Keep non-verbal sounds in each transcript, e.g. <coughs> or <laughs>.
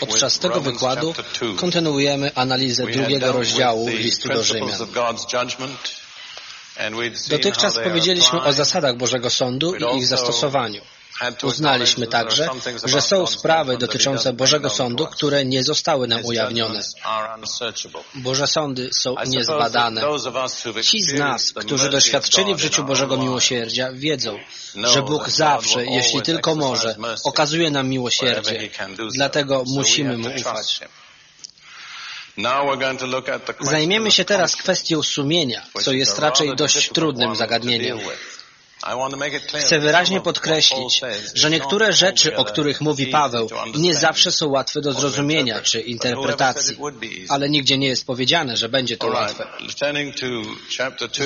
Podczas tego wykładu kontynuujemy analizę drugiego rozdziału listu do Rzymian. Dotychczas powiedzieliśmy o zasadach Bożego Sądu i ich zastosowaniu. Uznaliśmy także, że są sprawy dotyczące Bożego Sądu, które nie zostały nam ujawnione. Boże sądy są niezbadane. Ci z nas, którzy doświadczyli w życiu Bożego miłosierdzia, wiedzą, że Bóg zawsze, jeśli tylko może, okazuje nam miłosierdzie. Dlatego musimy Mu ufać. Zajmiemy się teraz kwestią sumienia, co jest raczej dość trudnym zagadnieniem. Chcę wyraźnie podkreślić, że niektóre rzeczy, o których mówi Paweł, nie zawsze są łatwe do zrozumienia czy interpretacji, ale nigdzie nie jest powiedziane, że będzie to łatwe.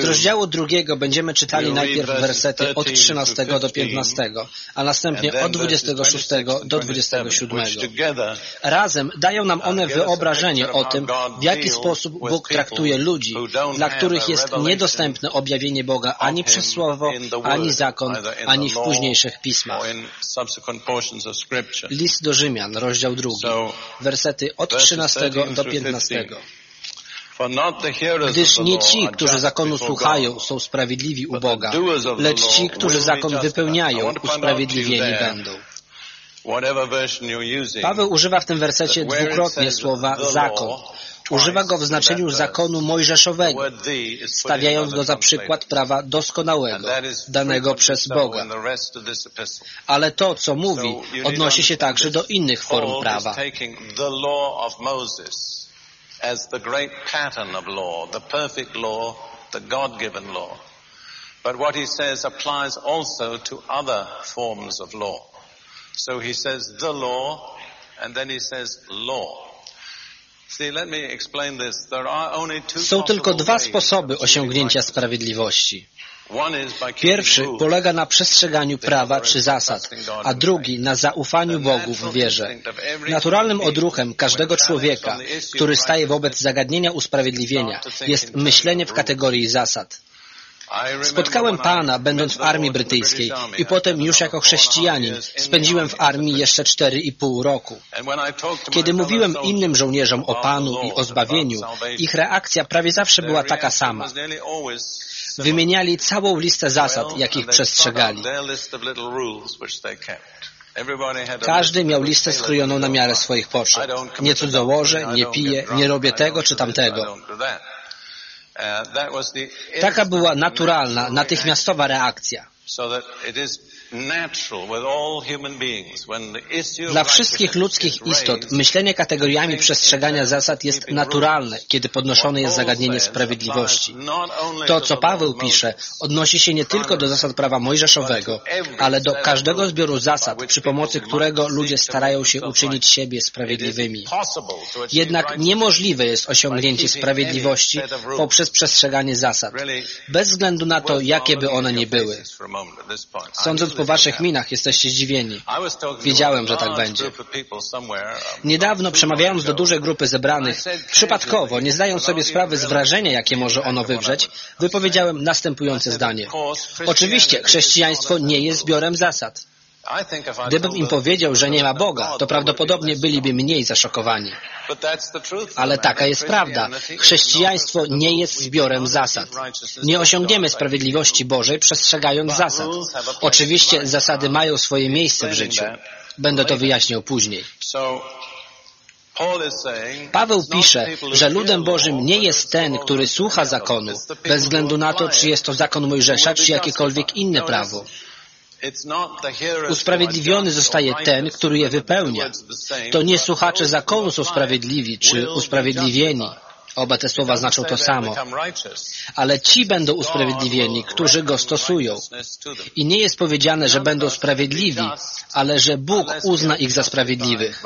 Z rozdziału drugiego będziemy czytali najpierw wersety od 13 do 15, a następnie od 26 do 27. Razem dają nam one wyobrażenie o tym, w jaki sposób Bóg traktuje ludzi, dla których jest niedostępne objawienie Boga ani przez Słowo, ani zakon, ani w późniejszych pismach. List do Rzymian, rozdział drugi, wersety od 13 do 15. Gdyż nie ci, którzy zakonu słuchają, są sprawiedliwi u Boga, lecz ci, którzy zakon wypełniają, usprawiedliwieni będą. Paweł używa w tym wersecie dwukrotnie słowa zakon. Używa go w znaczeniu zakonu mojżeszowego, stawiając go za przykład prawa doskonałego, danego przez Boga. Ale to, co mówi, odnosi się także do innych form prawa. as the great pattern of law, the perfect law, the God-given law. But what he says applies also to other forms of law. So he says the law, and then he says law. Są tylko dwa sposoby osiągnięcia sprawiedliwości. Pierwszy polega na przestrzeganiu prawa czy zasad, a drugi na zaufaniu Bogu w wierze. Naturalnym odruchem każdego człowieka, który staje wobec zagadnienia usprawiedliwienia, jest myślenie w kategorii zasad. Spotkałem Pana, będąc w armii brytyjskiej i potem już jako chrześcijanin spędziłem w armii jeszcze cztery i pół roku. Kiedy mówiłem innym żołnierzom o Panu i o zbawieniu, ich reakcja prawie zawsze była taka sama. Wymieniali całą listę zasad, jakich przestrzegali. Każdy miał listę skrojoną na miarę swoich potrzeb. Nie cudzołożę, nie piję, nie robię tego czy tamtego. Taka była naturalna, natychmiastowa reakcja. Dla wszystkich ludzkich istot myślenie kategoriami przestrzegania zasad jest naturalne, kiedy podnoszone jest zagadnienie sprawiedliwości. To, co Paweł pisze, odnosi się nie tylko do zasad prawa mojżeszowego, ale do każdego zbioru zasad, przy pomocy którego ludzie starają się uczynić siebie sprawiedliwymi. Jednak niemożliwe jest osiągnięcie sprawiedliwości poprzez przestrzeganie zasad, bez względu na to, jakie by one nie były. Sądząc po waszych minach jesteście zdziwieni. Wiedziałem, że tak będzie. Niedawno, przemawiając do dużej grupy zebranych, przypadkowo, nie zdając sobie sprawy z wrażenia, jakie może ono wywrzeć, wypowiedziałem następujące zdanie. Oczywiście, chrześcijaństwo nie jest zbiorem zasad. Gdybym im powiedział, że nie ma Boga, to prawdopodobnie byliby mniej zaszokowani. Ale taka jest prawda. Chrześcijaństwo nie jest zbiorem zasad. Nie osiągniemy sprawiedliwości Bożej przestrzegając zasad. Oczywiście zasady mają swoje miejsce w życiu. Będę to wyjaśniał później. Paweł pisze, że ludem Bożym nie jest ten, który słucha zakonu, bez względu na to, czy jest to zakon Mojżesza, czy jakiekolwiek inne prawo. Usprawiedliwiony zostaje ten, który je wypełnia. To nie słuchacze zakonu są sprawiedliwi czy usprawiedliwieni. Oba te słowa znaczą to samo. Ale ci będą usprawiedliwieni, którzy go stosują. I nie jest powiedziane, że będą sprawiedliwi, ale że Bóg uzna ich za sprawiedliwych.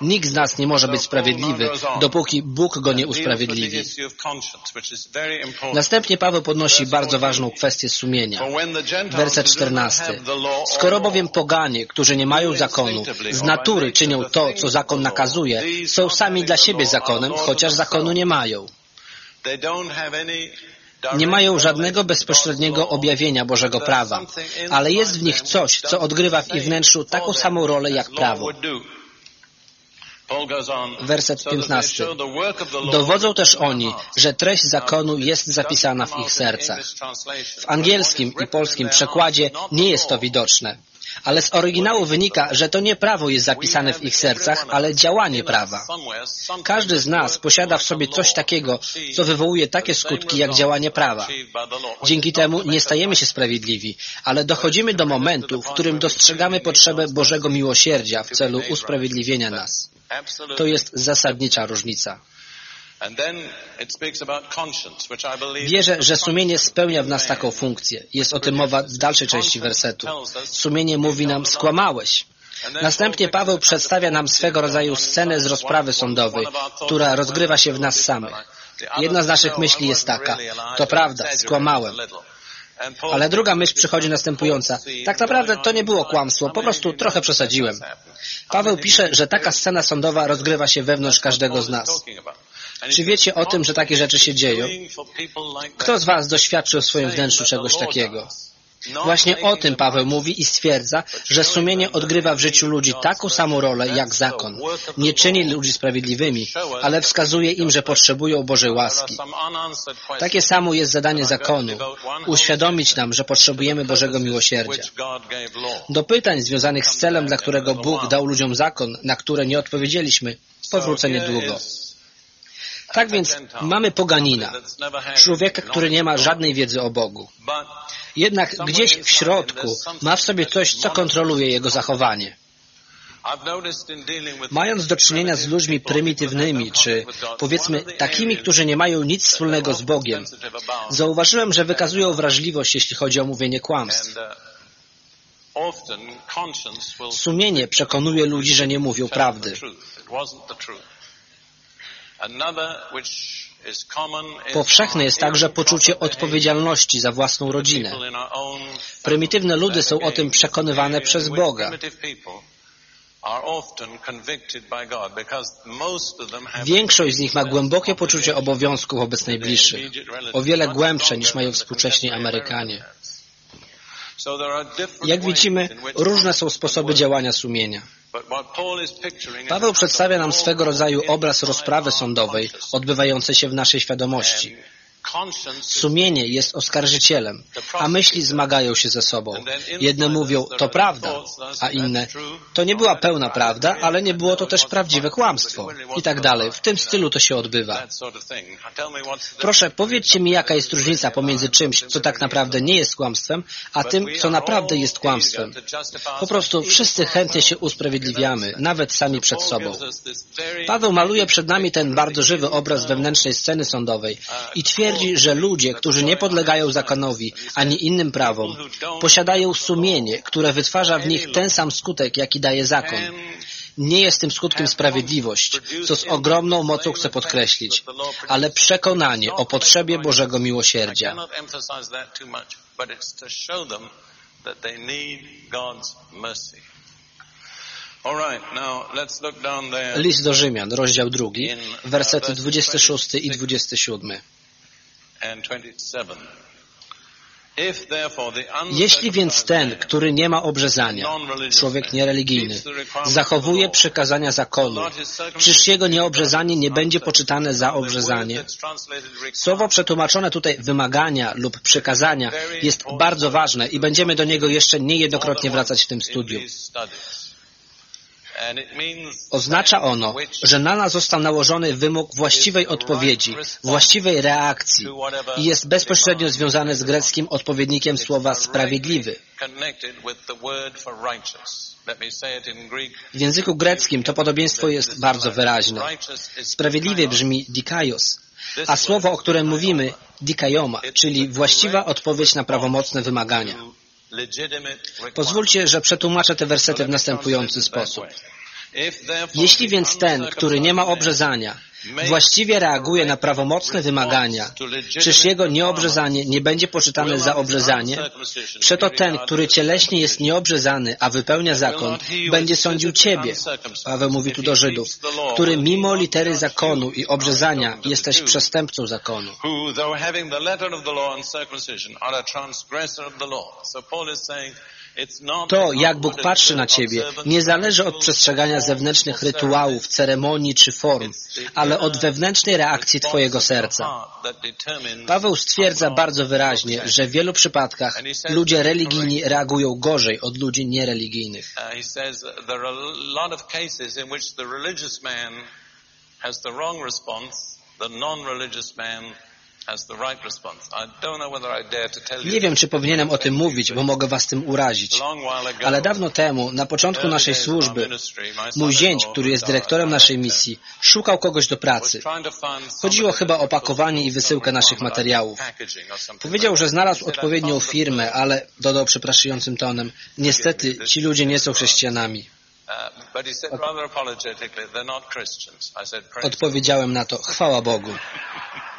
Nikt z nas nie może być sprawiedliwy, dopóki Bóg go nie usprawiedliwi. Następnie Paweł podnosi bardzo ważną kwestię sumienia. Werset 14. Skoro bowiem poganie, którzy nie mają zakonu, z natury czynią to, co zakon nakazuje, są sami dla siebie zakonem, chociaż zakonu nie mają. Nie mają żadnego bezpośredniego objawienia Bożego prawa, ale jest w nich coś, co odgrywa w ich wnętrzu taką samą rolę jak prawo. Werset 15. Dowodzą też oni, że treść zakonu jest zapisana w ich sercach. W angielskim i polskim przekładzie nie jest to widoczne. Ale z oryginału wynika, że to nie prawo jest zapisane w ich sercach, ale działanie prawa. Każdy z nas posiada w sobie coś takiego, co wywołuje takie skutki jak działanie prawa. Dzięki temu nie stajemy się sprawiedliwi, ale dochodzimy do momentu, w którym dostrzegamy potrzebę Bożego miłosierdzia w celu usprawiedliwienia nas. To jest zasadnicza różnica. Wierzę, że sumienie spełnia w nas taką funkcję. Jest o tym mowa w dalszej części wersetu. Sumienie mówi nam, skłamałeś. Następnie Paweł przedstawia nam swego rodzaju scenę z rozprawy sądowej, która rozgrywa się w nas samych. Jedna z naszych myśli jest taka, to prawda, skłamałem. Ale druga myśl przychodzi następująca. Tak naprawdę to nie było kłamstwo, po prostu trochę przesadziłem. Paweł pisze, że taka scena sądowa rozgrywa się wewnątrz każdego z nas. Czy wiecie o tym, że takie rzeczy się dzieją? Kto z Was doświadczył w swoim wnętrzu czegoś takiego? Właśnie o tym Paweł mówi i stwierdza, że sumienie odgrywa w życiu ludzi taką samą rolę jak zakon. Nie czyni ludzi sprawiedliwymi, ale wskazuje im, że potrzebują Bożej łaski. Takie samo jest zadanie zakonu. Uświadomić nam, że potrzebujemy Bożego miłosierdzia. Do pytań związanych z celem, dla którego Bóg dał ludziom zakon, na które nie odpowiedzieliśmy, powrócę niedługo. Tak więc mamy poganina, człowieka, który nie ma żadnej wiedzy o Bogu. Jednak gdzieś w środku ma w sobie coś, co kontroluje jego zachowanie. Mając do czynienia z ludźmi prymitywnymi, czy powiedzmy takimi, którzy nie mają nic wspólnego z Bogiem, zauważyłem, że wykazują wrażliwość, jeśli chodzi o mówienie kłamstw. Sumienie przekonuje ludzi, że nie mówią prawdy. Powszechne jest także poczucie odpowiedzialności za własną rodzinę. Prymitywne ludy są o tym przekonywane przez Boga. Większość z nich ma głębokie poczucie obowiązku wobec najbliższych, o wiele głębsze niż mają współcześni Amerykanie. Jak widzimy, różne są sposoby działania sumienia. Paweł przedstawia nam swego rodzaju obraz rozprawy sądowej odbywającej się w naszej świadomości. Sumienie jest oskarżycielem, a myśli zmagają się ze sobą. Jedne mówią, to prawda, a inne, to nie była pełna prawda, ale nie było to też prawdziwe kłamstwo. I tak dalej. W tym stylu to się odbywa. Proszę, powiedzcie mi, jaka jest różnica pomiędzy czymś, co tak naprawdę nie jest kłamstwem, a tym, co naprawdę jest kłamstwem. Po prostu wszyscy chętnie się usprawiedliwiamy, nawet sami przed sobą. Paweł maluje przed nami ten bardzo żywy obraz wewnętrznej sceny sądowej i twierdzi, twierdzi, że ludzie, którzy nie podlegają zakonowi ani innym prawom, posiadają sumienie, które wytwarza w nich ten sam skutek, jaki daje zakon. Nie jest tym skutkiem sprawiedliwość, co z ogromną mocą chcę podkreślić, ale przekonanie o potrzebie Bożego miłosierdzia. List do Rzymian, rozdział drugi, wersety 26 i 27. Jeśli więc ten, który nie ma obrzezania, człowiek niereligijny, zachowuje przekazania zakonu, czyż jego nieobrzezanie nie będzie poczytane za obrzezanie? Słowo przetłumaczone tutaj wymagania lub przekazania jest bardzo ważne i będziemy do niego jeszcze niejednokrotnie wracać w tym studium. Oznacza ono, że na nas został nałożony wymóg właściwej odpowiedzi, właściwej reakcji i jest bezpośrednio związany z greckim odpowiednikiem słowa sprawiedliwy. W języku greckim to podobieństwo jest bardzo wyraźne. Sprawiedliwy brzmi dikaios, a słowo, o którym mówimy, dikaioma, czyli właściwa odpowiedź na prawomocne wymagania. Pozwólcie, że przetłumaczę te wersety w następujący sposób. Jeśli więc ten, który nie ma obrzezania, właściwie reaguje na prawomocne wymagania, czyż jego nieobrzezanie nie będzie poczytane za obrzezanie? Przeto ten, który cieleśnie jest nieobrzezany, a wypełnia zakon, będzie sądził ciebie, Paweł mówi tu do Żydów, który mimo litery zakonu i obrzezania jesteś przestępcą zakonu. To, jak Bóg patrzy na Ciebie, nie zależy od przestrzegania zewnętrznych rytuałów, ceremonii czy form, ale od wewnętrznej reakcji Twojego serca. Paweł stwierdza bardzo wyraźnie, że w wielu przypadkach ludzie religijni reagują gorzej od ludzi niereligijnych. has the wrong response, the non-religious man nie wiem, czy powinienem o tym mówić, bo mogę was tym urazić. Ale dawno temu, na początku naszej służby, mój zięć, który jest dyrektorem naszej misji, szukał kogoś do pracy. Chodziło chyba o pakowanie i wysyłkę naszych materiałów. Powiedział, że znalazł odpowiednią firmę, ale, dodał przepraszającym tonem, niestety ci ludzie nie są chrześcijanami. Odpowiedziałem na to, chwała Bogu. <laughs>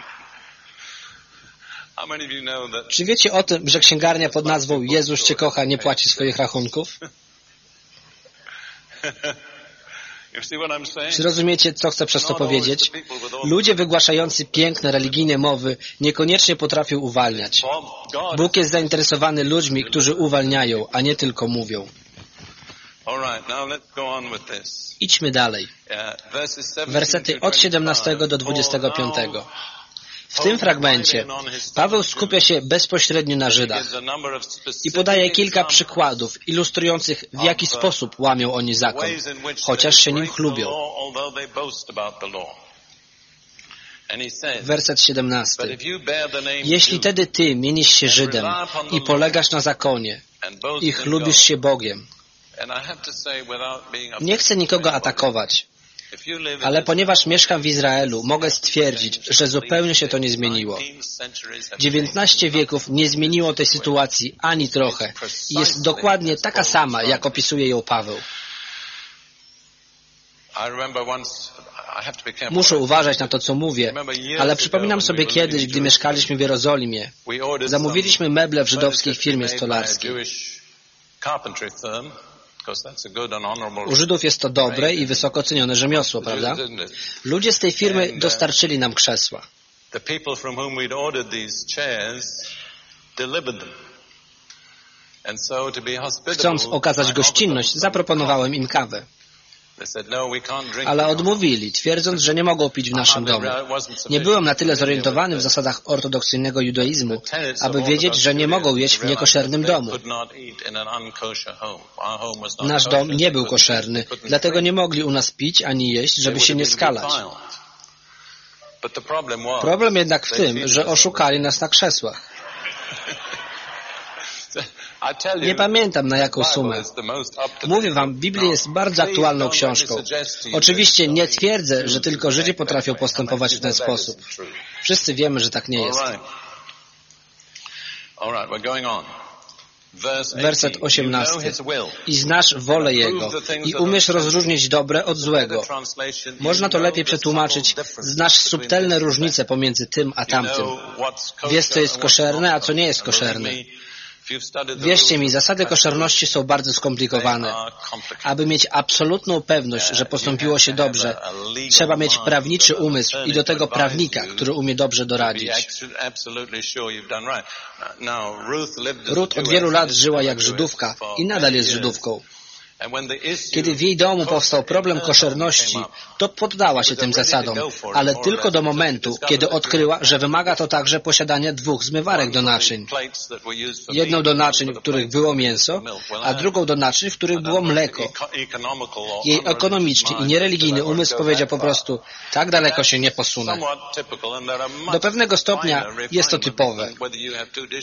Czy wiecie o tym, że księgarnia pod nazwą Jezus Cię kocha nie płaci swoich rachunków? <laughs> Czy rozumiecie, co chcę przez to powiedzieć? Ludzie wygłaszający piękne religijne mowy niekoniecznie potrafią uwalniać. Bóg jest zainteresowany ludźmi, którzy uwalniają, a nie tylko mówią. Idźmy dalej. Wersety od 17 do 25. W tym fragmencie Paweł skupia się bezpośrednio na Żydach i podaje kilka przykładów ilustrujących w jaki sposób łamią oni zakon, chociaż się nim chlubią. Werset 17. Jeśli tedy ty mienisz się Żydem i polegasz na zakonie i chlubisz się Bogiem, nie chcę nikogo atakować, ale ponieważ mieszkam w Izraelu, mogę stwierdzić, że zupełnie się to nie zmieniło. 19 wieków nie zmieniło tej sytuacji ani trochę i jest dokładnie taka sama, jak opisuje ją Paweł. Muszę uważać na to, co mówię, ale przypominam sobie kiedyś, gdy mieszkaliśmy w Jerozolimie. Zamówiliśmy meble w żydowskiej firmie stolarskiej. U Żydów jest to dobre i wysoko cenione rzemiosło, prawda? Ludzie z tej firmy uh, dostarczyli nam krzesła. Chcąc okazać gościnność, zaproponowałem im kawę. No, Ale odmówili, twierdząc, że nie mogą pić w naszym domu. Nie byłem na tyle zorientowany w zasadach ortodoksyjnego judaizmu, aby wiedzieć, że nie mogą jeść w niekoszernym domu. Nasz dom nie był koszerny, dlatego nie mogli u nas pić ani jeść, żeby się nie skalać. Problem jednak w tym, że oszukali nas na krzesłach. <laughs> Nie pamiętam na jaką sumę. Mówię wam, Biblia jest bardzo aktualną książką. Oczywiście nie twierdzę, że tylko Żydzi potrafią postępować w ten sposób. Wszyscy wiemy, że tak nie jest. Werset 18. I znasz wolę Jego i umiesz rozróżnić dobre od złego. Można to lepiej przetłumaczyć. Znasz subtelne różnice pomiędzy tym a tamtym. Wiesz, co jest koszerne, a co nie jest koszerne. Wierzcie mi, zasady koszerności są bardzo skomplikowane. Aby mieć absolutną pewność, że postąpiło się dobrze, trzeba mieć prawniczy umysł i do tego prawnika, który umie dobrze doradzić. Ruth od wielu lat żyła jak Żydówka i nadal jest Żydówką. Kiedy w jej domu powstał problem koszerności, to poddała się tym zasadom, ale tylko do momentu, kiedy odkryła, że wymaga to także posiadania dwóch zmywarek do naczyń. Jedną do naczyń, w których było mięso, a drugą do naczyń, w których było mleko. Jej ekonomiczny i niereligijny umysł powiedział po prostu, tak daleko się nie posunę. Do pewnego stopnia jest to typowe.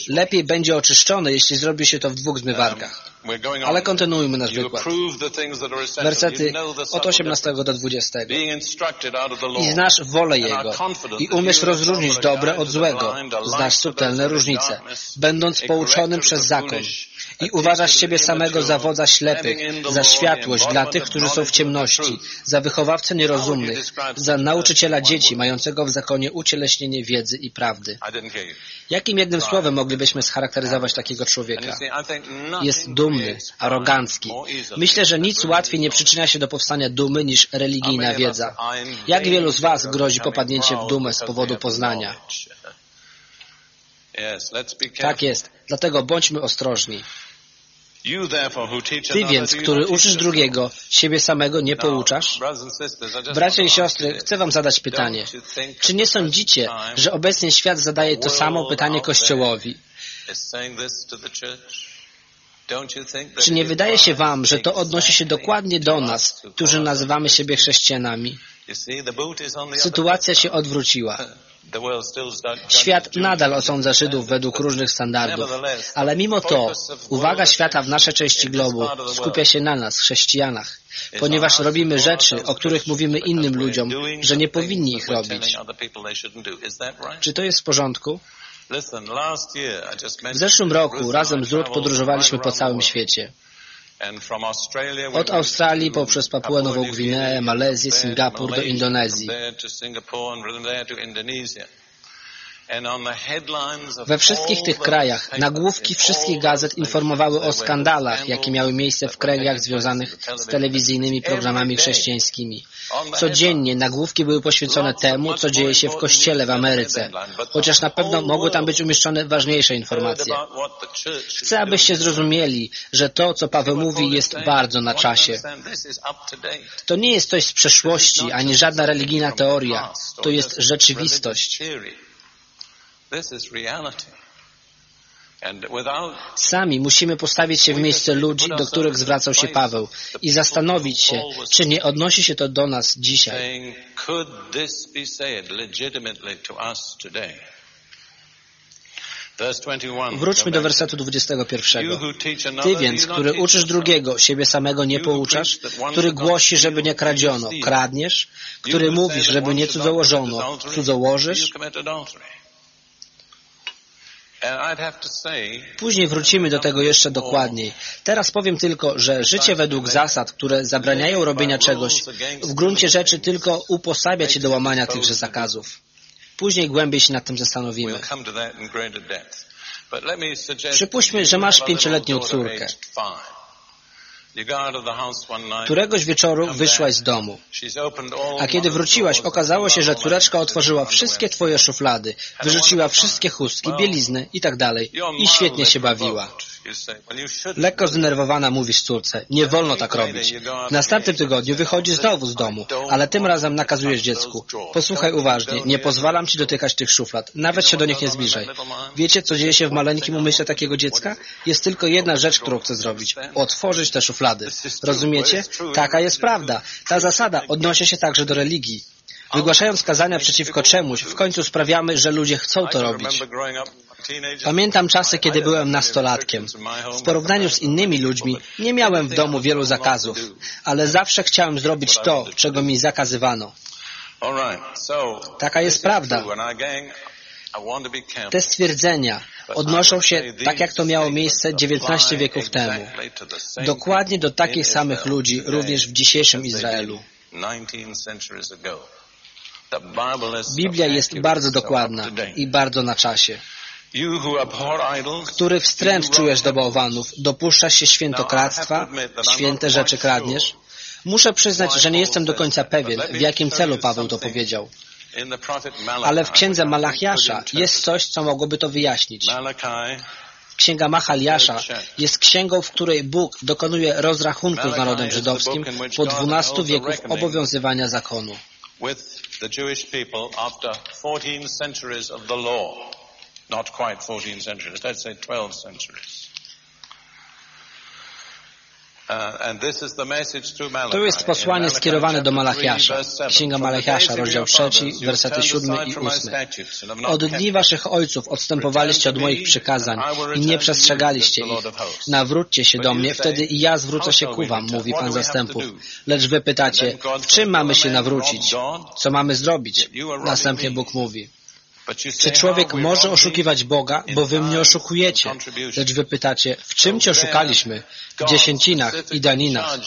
Lepiej będzie oczyszczone, jeśli zrobi się to w dwóch zmywarkach. Ale kontynuujmy nasz wykład. Wersety od 18 do 20. I znasz wolę Jego i umiesz rozróżnić dobre od złego. Znasz subtelne różnice, będąc pouczonym przez zakon i uważasz siebie samego za wodza ślepych, za światłość dla tych, którzy są w ciemności, za wychowawcę nierozumnych, za nauczyciela dzieci mającego w zakonie ucieleśnienie wiedzy i prawdy. Jakim jednym słowem moglibyśmy scharakteryzować takiego człowieka? Jest dumny, arogancki. Myślę, że nic łatwiej nie przyczynia się do powstania dumy niż religijna wiedza. Jak wielu z Was grozi popadnięcie w dumę z powodu poznania? Tak jest. Dlatego bądźmy ostrożni. Ty więc, który uczysz drugiego, siebie samego nie pouczasz? Bracia i siostry, chcę wam zadać pytanie. Czy nie sądzicie, że obecnie świat zadaje to samo pytanie Kościołowi? Czy nie wydaje się wam, że to odnosi się dokładnie do nas, którzy nazywamy siebie chrześcijanami? Sytuacja się odwróciła. <laughs> Świat nadal osądza Żydów według różnych standardów, ale mimo to uwaga świata w naszej części globu skupia się na nas, chrześcijanach, ponieważ robimy rzeczy, o których mówimy innym ludziom, że nie powinni ich robić. Czy to jest w porządku? W zeszłym roku razem z Ruth podróżowaliśmy po całym świecie. Od Australii poprzez Papuę Nową Gwineę, Malezję, Singapur do Indonezji. We wszystkich tych krajach nagłówki wszystkich gazet informowały o skandalach, jakie miały miejsce w kręgach związanych z telewizyjnymi programami chrześcijańskimi. Codziennie nagłówki były poświęcone temu, co dzieje się w kościele w Ameryce, chociaż na pewno mogły tam być umieszczone ważniejsze informacje. Chcę, abyście zrozumieli, że to, co Paweł mówi, jest bardzo na czasie. To nie jest coś z przeszłości, ani żadna religijna teoria. To jest rzeczywistość. Sami musimy postawić się w miejsce ludzi, do których zwracał się Paweł i zastanowić się, czy nie odnosi się to do nas dzisiaj. Wróćmy do wersetu 21. Ty więc, który uczysz drugiego, siebie samego nie pouczasz, który głosi, żeby nie kradziono, kradniesz, który mówisz, żeby nie cudzołożono, cudzołożysz, Później wrócimy do tego jeszcze dokładniej. Teraz powiem tylko, że życie według zasad, które zabraniają robienia czegoś, w gruncie rzeczy tylko uposabia cię do łamania tychże zakazów. Później głębiej się nad tym zastanowimy. Przypuśćmy, że masz pięcioletnią córkę. Któregoś wieczoru wyszłaś z domu, a kiedy wróciłaś, okazało się, że córeczka otworzyła wszystkie twoje szuflady, wyrzuciła wszystkie chustki, bielizny i tak dalej. i świetnie się bawiła. Lekko zdenerwowana mówisz córce, nie wolno tak robić. W następnym tygodniu wychodzi znowu z domu, ale tym razem nakazujesz dziecku. Posłuchaj uważnie, nie pozwalam ci dotykać tych szuflad, nawet się do nich nie zbliżaj. Wiecie, co dzieje się w maleńkim umyśle takiego dziecka? Jest tylko jedna rzecz, którą chcę zrobić. Otworzyć te szuflady. Rozumiecie? Taka jest prawda. Ta zasada odnosi się także do religii. Wygłaszając kazania przeciwko czemuś, w końcu sprawiamy, że ludzie chcą to robić. Pamiętam czasy, kiedy byłem nastolatkiem. W porównaniu z innymi ludźmi nie miałem w domu wielu zakazów, ale zawsze chciałem zrobić to, czego mi zakazywano. Taka jest prawda. Te stwierdzenia odnoszą się, tak jak to miało miejsce 19 wieków temu, dokładnie do takich samych ludzi również w dzisiejszym Izraelu. Biblia jest bardzo dokładna i bardzo na czasie. Który wstręt czujesz do bałwanów, dopuszczasz się świętokradztwa, święte rzeczy kradniesz? Muszę przyznać, że nie jestem do końca pewien, w jakim celu Paweł to powiedział. Ale w księdze Malachiasza jest coś, co mogłoby to wyjaśnić. Księga Machaliasza jest księgą, w której Bóg dokonuje rozrachunku z narodem żydowskim po 12 wieków obowiązywania zakonu. Not quite 14 centuries, let's say 12 centuries. Uh, to jest posłanie skierowane do Malachiasza. Księga Malachiasza, rozdział 3, wersety 7 i 8. Od dni waszych ojców odstępowaliście od moich przykazań i nie przestrzegaliście ich. Nawróćcie się do mnie, wtedy i ja zwrócę się ku wam, mówi Pan zastępów. Lecz wy pytacie, w czym mamy się nawrócić? Co mamy zrobić? Następnie Bóg mówi. Czy człowiek może oszukiwać Boga, bo wy mnie oszukujecie? Lecz wy pytacie, w czym cię oszukaliśmy? W dziesięcinach i daninach.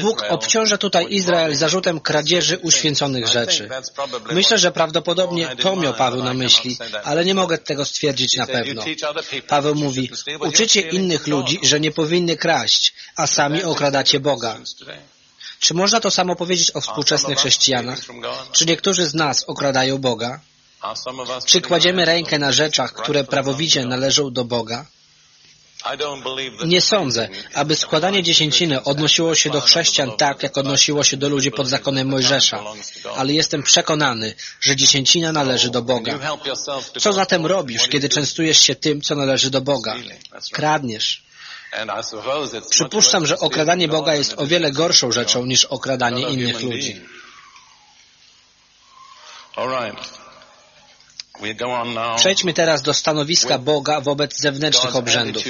Bóg obciąża tutaj Izrael zarzutem kradzieży uświęconych rzeczy. Myślę, że prawdopodobnie to miał Paweł na myśli, ale nie mogę tego stwierdzić na pewno. Paweł mówi, uczycie innych ludzi, że nie powinny kraść, a sami okradacie Boga. Czy można to samo powiedzieć o współczesnych chrześcijanach? Czy niektórzy z nas okradają Boga? Czy kładziemy rękę na rzeczach, które prawowicie należą do Boga? Nie sądzę, aby składanie dziesięciny odnosiło się do chrześcijan tak, jak odnosiło się do ludzi pod zakonem Mojżesza, ale jestem przekonany, że dziesięcina należy do Boga. Co zatem robisz, kiedy częstujesz się tym, co należy do Boga? Kradniesz. Przypuszczam, że okradanie Boga jest o wiele gorszą rzeczą niż okradanie innych ludzi. Przejdźmy teraz do stanowiska Boga wobec zewnętrznych obrzędów.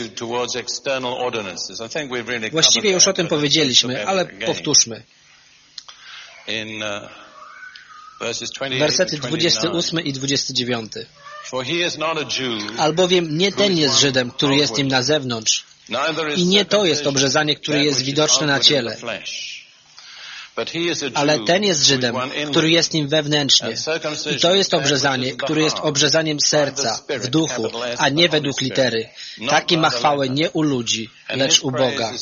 Właściwie już o tym powiedzieliśmy, ale powtórzmy. Wersety 28 i 29. Albowiem nie ten jest Żydem, który jest nim na zewnątrz, i nie to jest obrzezanie, które jest widoczne na ciele, ale ten jest Żydem, który jest nim wewnętrznie. I to jest obrzezanie, które jest obrzezaniem serca, w duchu, a nie według litery. Taki ma chwałę nie u ludzi, lecz u Boga.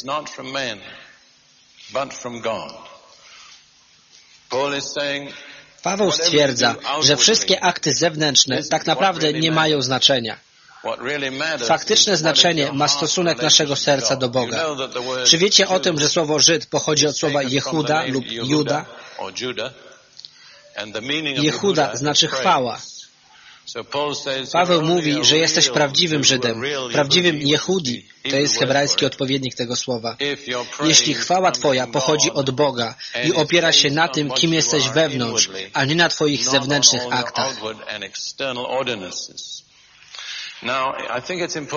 Paweł stwierdza, że wszystkie akty zewnętrzne tak naprawdę nie mają znaczenia. Faktyczne znaczenie ma stosunek naszego serca do Boga. Czy wiecie o tym, że słowo Żyd pochodzi od słowa Jehuda lub Juda? Jehuda znaczy chwała. Paweł mówi, że jesteś prawdziwym Żydem, prawdziwym Jehudi. To jest hebrajski odpowiednik tego słowa. Jeśli chwała Twoja pochodzi od Boga i opiera się na tym, kim jesteś wewnątrz, a nie na Twoich zewnętrznych aktach.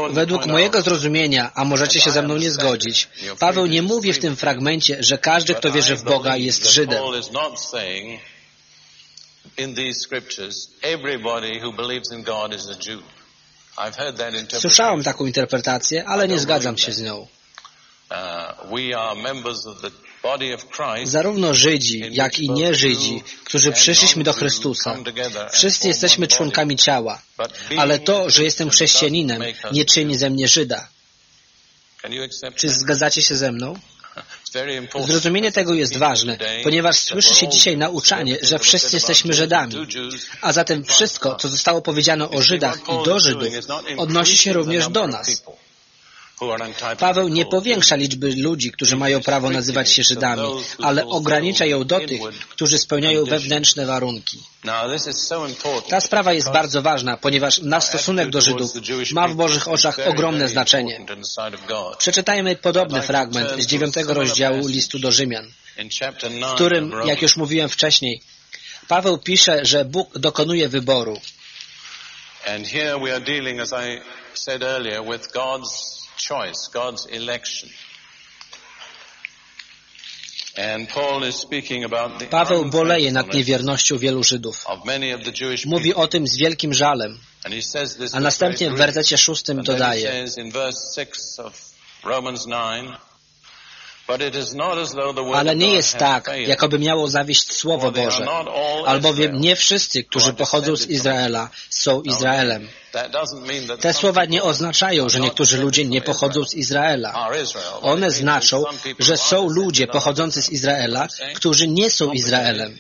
Według mojego zrozumienia, a możecie się ze mną nie zgodzić, Paweł nie mówi w tym fragmencie, że każdy, kto wierzy w Boga, jest Żydem. Słyszałem taką interpretację, ale nie zgadzam się z nią. Zarówno Żydzi, jak i nie Żydzi, którzy przyszliśmy do Chrystusa, wszyscy jesteśmy członkami ciała, ale to, że jestem chrześcijaninem, nie czyni ze mnie Żyda. Czy zgadzacie się ze mną? Zrozumienie tego jest ważne, ponieważ słyszy się dzisiaj nauczanie, że wszyscy jesteśmy Żydami. A zatem wszystko, co zostało powiedziane o Żydach i do Żydów, odnosi się również do nas. Paweł nie powiększa liczby ludzi, którzy mają prawo nazywać się Żydami, ale ogranicza ją do tych, którzy spełniają wewnętrzne warunki. Ta sprawa jest bardzo ważna, ponieważ nasz stosunek do Żydów ma w Bożych oczach ogromne znaczenie. Przeczytajmy podobny fragment z dziewiątego rozdziału listu do Rzymian, w którym, jak już mówiłem wcześniej, Paweł pisze, że Bóg dokonuje wyboru. Choice, God's election. Paweł boleje nad niewiernością wielu Żydów. Mówi o tym z wielkim żalem. A następnie w wersecie szóstym dodaje ale nie jest tak, jakoby miało zawieść Słowo Boże, albowiem nie wszyscy, którzy pochodzą z Izraela, są Izraelem. Te słowa nie oznaczają, że niektórzy ludzie nie pochodzą z Izraela. One znaczą, że są ludzie pochodzący z Izraela, którzy nie są Izraelem.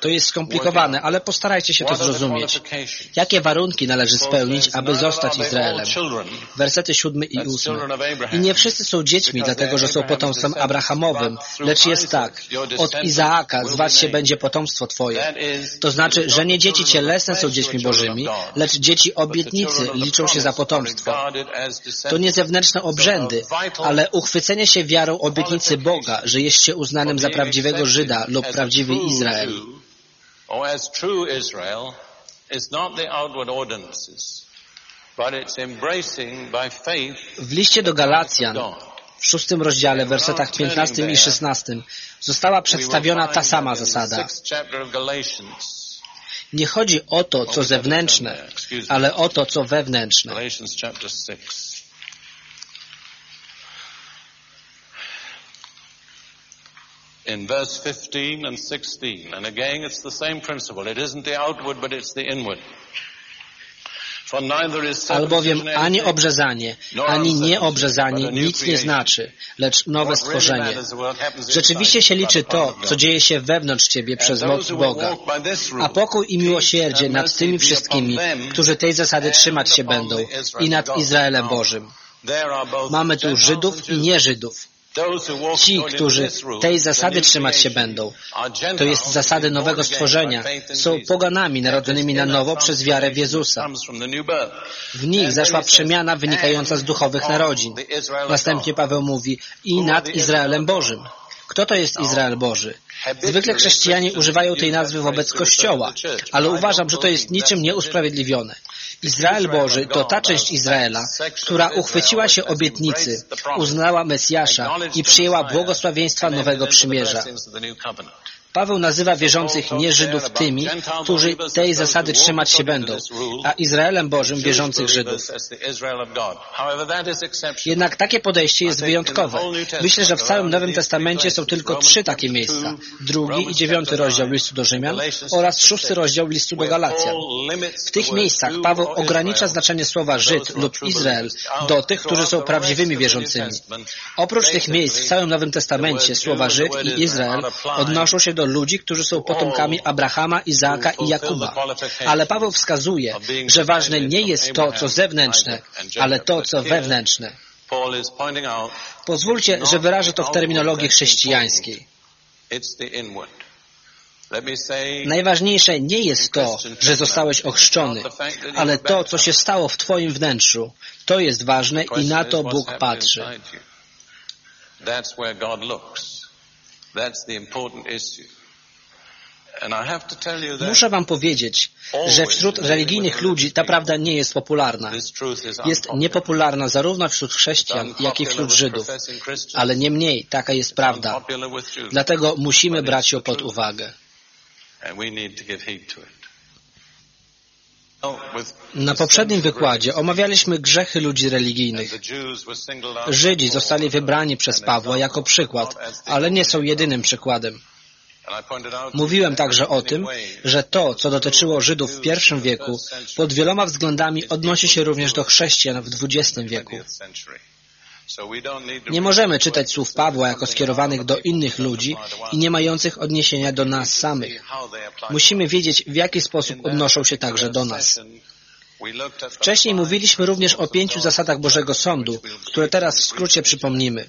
To jest skomplikowane, ale postarajcie się to zrozumieć. Jakie warunki należy spełnić, aby zostać Izraelem? Wersety siódmy i ósmy. I nie wszyscy są dziećmi, dlatego że są potomstwem Abrahamowym, lecz jest tak. Od Izaaka zwać się będzie potomstwo Twoje. To znaczy, że nie dzieci cielesne są dziećmi Bożymi, lecz dzieci obietnicy liczą się za potomstwo. To nie zewnętrzne obrzędy, ale uchwycenie się wiarą obietnicy Boga, że jest się uznanym za prawdziwego Żyda lub prawdziwy Izrael Or as true Israel is not the outward ordinances, but it's embracing by faith w liście do Galacjan w szóstym rozdziale, w wersetach 15 i 16 została przedstawiona ta sama zasada. Nie chodzi o to, co zewnętrzne, ale o to, co wewnętrzne. In verse 15 and 16. And again, it's the same principle. It isn't the outward, but it's the inward. Albowiem ani obrzezanie, ani nieobrzezanie nic nie znaczy, lecz nowe stworzenie. Rzeczywiście się liczy to, co dzieje się wewnątrz Ciebie przez moc Boga. A pokój i miłosierdzie nad tymi wszystkimi, którzy tej zasady trzymać się będą i nad Izraelem Bożym. Mamy tu Żydów i nieżydów. Ci, którzy tej zasady trzymać się będą, to jest zasady nowego stworzenia, są poganami narodzonymi na nowo przez wiarę w Jezusa. W nich zaszła przemiana wynikająca z duchowych narodzin. Następnie Paweł mówi i nad Izraelem Bożym. Kto to jest Izrael Boży? Zwykle chrześcijanie używają tej nazwy wobec Kościoła, ale uważam, że to jest niczym nieusprawiedliwione. Izrael Boży to ta część Izraela, która uchwyciła się obietnicy, uznała Mesjasza i przyjęła błogosławieństwa Nowego Przymierza. Paweł nazywa wierzących nie Żydów tymi, którzy tej zasady trzymać się będą, a Izraelem Bożym wierzących Żydów. Jednak takie podejście jest wyjątkowe. Myślę, że w całym Nowym Testamencie są tylko trzy takie miejsca. Drugi i dziewiąty rozdział listu do Rzymian oraz szósty rozdział listu do Galacjan. W tych miejscach Paweł ogranicza znaczenie słowa Żyd lub Izrael do tych, którzy są prawdziwymi wierzącymi. Oprócz tych miejsc w całym Nowym Testamencie słowa Żyd i Izrael odnoszą się do ludzi, którzy są potomkami Abrahama, Izaaka i Jakuba. Ale Paweł wskazuje, że ważne nie jest to, co zewnętrzne, ale to, co wewnętrzne. Pozwólcie, że wyrażę to w terminologii chrześcijańskiej. Najważniejsze nie jest to, że zostałeś ochrzczony, ale to, co się stało w Twoim wnętrzu. To jest ważne i na to Bóg patrzy. That's where God looks. That's the important issue. Muszę Wam powiedzieć, że wśród religijnych ludzi ta prawda nie jest popularna. Jest niepopularna zarówno wśród chrześcijan, jak i wśród Żydów. Ale niemniej taka jest prawda. Dlatego musimy brać ją pod uwagę. Na poprzednim wykładzie omawialiśmy grzechy ludzi religijnych. Żydzi zostali wybrani przez Pawła jako przykład, ale nie są jedynym przykładem. Mówiłem także o tym, że to, co dotyczyło Żydów w I wieku, pod wieloma względami odnosi się również do chrześcijan w XX wieku. Nie możemy czytać słów Pawła jako skierowanych do innych ludzi i nie mających odniesienia do nas samych. Musimy wiedzieć, w jaki sposób odnoszą się także do nas. Wcześniej mówiliśmy również o pięciu zasadach Bożego Sądu, które teraz w skrócie przypomnimy.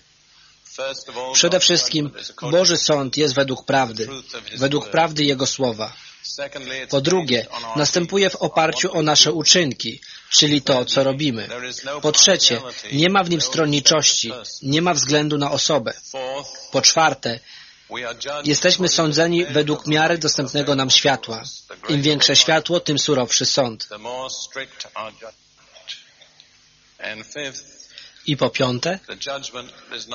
Przede wszystkim Boży Sąd jest według prawdy, według prawdy Jego Słowa. Po drugie, następuje w oparciu o nasze uczynki, czyli to, co robimy. Po trzecie, nie ma w nim stronniczości, nie ma względu na osobę. Po czwarte, Jesteśmy sądzeni według miary dostępnego nam światła. Im większe światło, tym surowszy sąd. I po piąte,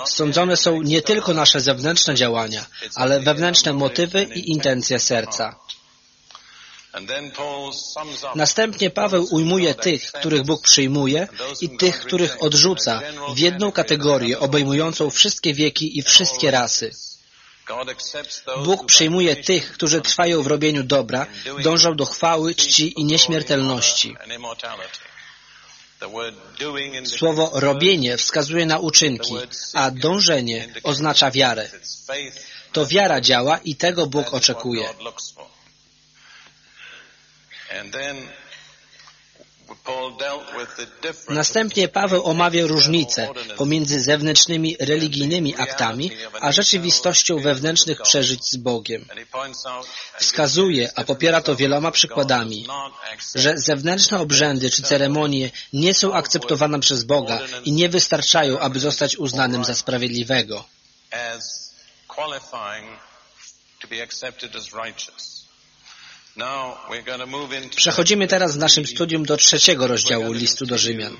sądzone są nie tylko nasze zewnętrzne działania, ale wewnętrzne motywy i intencje serca. Następnie Paweł ujmuje tych, których Bóg przyjmuje i tych, których odrzuca w jedną kategorię obejmującą wszystkie wieki i wszystkie rasy. Bóg przyjmuje tych, którzy trwają w robieniu dobra, dążą do chwały, czci i nieśmiertelności. Słowo robienie wskazuje na uczynki, a dążenie oznacza wiarę. To wiara działa i tego Bóg oczekuje. Następnie Paweł omawia różnicę pomiędzy zewnętrznymi religijnymi aktami, a rzeczywistością wewnętrznych przeżyć z Bogiem. Wskazuje, a popiera to wieloma przykładami, że zewnętrzne obrzędy czy ceremonie nie są akceptowane przez Boga i nie wystarczają, aby zostać uznanym za sprawiedliwego. Przechodzimy teraz w naszym studium do trzeciego rozdziału listu do Rzymian.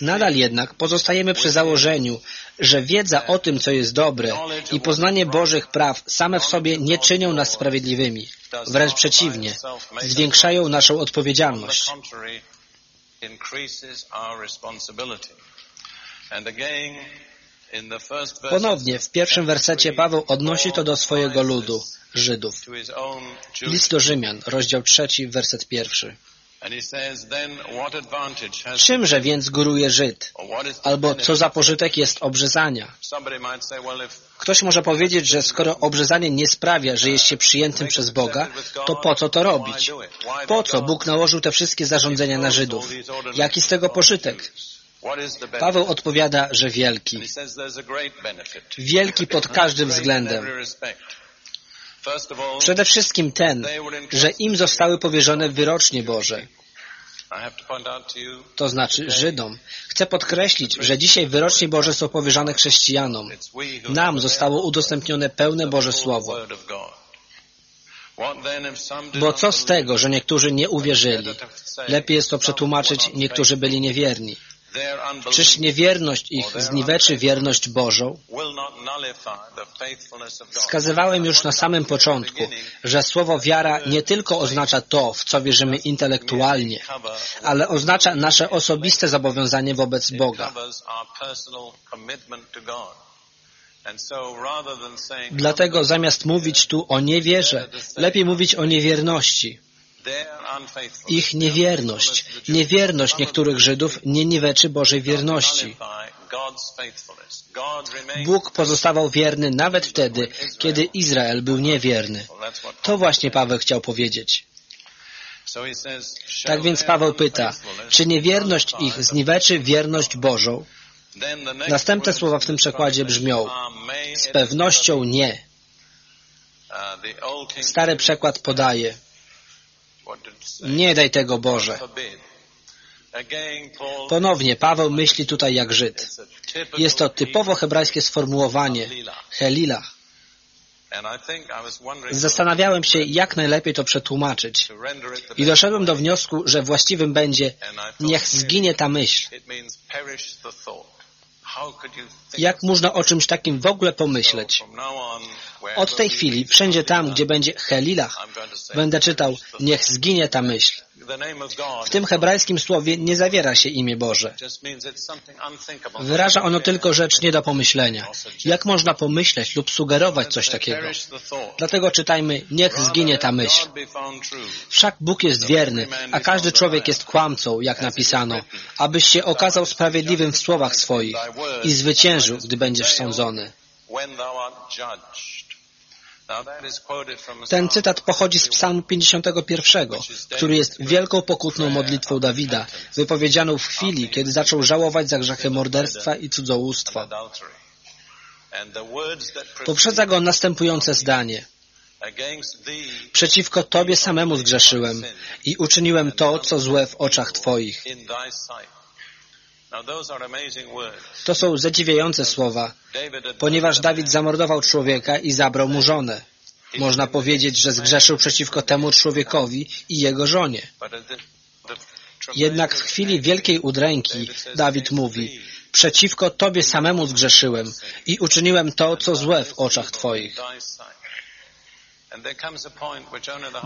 Nadal jednak pozostajemy przy założeniu, że wiedza o tym, co jest dobre i poznanie Bożych praw same w sobie nie czynią nas sprawiedliwymi. Wręcz przeciwnie, zwiększają naszą odpowiedzialność. Ponownie w pierwszym wersecie Paweł odnosi to do swojego ludu, Żydów. List do Rzymian, rozdział trzeci, werset pierwszy. Czymże więc góruje Żyd? Albo co za pożytek jest obrzezania? Ktoś może powiedzieć, że skoro obrzezanie nie sprawia, że jest się przyjętym przez Boga, to po co to robić? Po co Bóg nałożył te wszystkie zarządzenia na Żydów? Jaki z tego pożytek? Paweł odpowiada, że wielki. Wielki pod każdym względem. Przede wszystkim ten, że im zostały powierzone wyrocznie Boże. To znaczy Żydom. Chcę podkreślić, że dzisiaj wyrocznie Boże są powierzone chrześcijanom. Nam zostało udostępnione pełne Boże Słowo. Bo co z tego, że niektórzy nie uwierzyli? Lepiej jest to przetłumaczyć, niektórzy byli niewierni. Czyż niewierność ich zniweczy wierność Bożą? Wskazywałem już na samym początku, że słowo wiara nie tylko oznacza to, w co wierzymy intelektualnie, ale oznacza nasze osobiste zobowiązanie wobec Boga. Dlatego zamiast mówić tu o niewierze, lepiej mówić o niewierności. Ich niewierność, niewierność niektórych Żydów nie niweczy Bożej wierności. Bóg pozostawał wierny nawet wtedy, kiedy Izrael był niewierny. To właśnie Paweł chciał powiedzieć. Tak więc Paweł pyta, czy niewierność ich zniweczy wierność Bożą? Następne słowa w tym przekładzie brzmią z pewnością nie. Stary przekład podaje nie daj tego Boże. Ponownie Paweł myśli tutaj jak Żyd. Jest to typowo hebrajskie sformułowanie Helilah. Zastanawiałem się, jak najlepiej to przetłumaczyć. I doszedłem do wniosku, że właściwym będzie niech zginie ta myśl. Jak można o czymś takim w ogóle pomyśleć? Od tej chwili, wszędzie tam, gdzie będzie Helilach, będę czytał, niech zginie ta myśl. W tym hebrajskim słowie nie zawiera się imię Boże. Wyraża ono tylko rzecz nie do pomyślenia. Jak można pomyśleć lub sugerować coś takiego? Dlatego czytajmy, niech zginie ta myśl. Wszak Bóg jest wierny, a każdy człowiek jest kłamcą, jak napisano, abyś się okazał sprawiedliwym w słowach swoich i zwyciężył, gdy będziesz sądzony. Ten cytat pochodzi z psalmu 51, który jest wielką pokutną modlitwą Dawida, wypowiedzianą w chwili, kiedy zaczął żałować za grzechy morderstwa i cudzołóstwa. Poprzedza go następujące zdanie. Przeciwko Tobie samemu zgrzeszyłem i uczyniłem to, co złe w oczach Twoich. To są zadziwiające słowa, ponieważ Dawid zamordował człowieka i zabrał mu żonę. Można powiedzieć, że zgrzeszył przeciwko temu człowiekowi i jego żonie. Jednak w chwili wielkiej udręki Dawid mówi Przeciwko Tobie samemu zgrzeszyłem i uczyniłem to, co złe w oczach Twoich.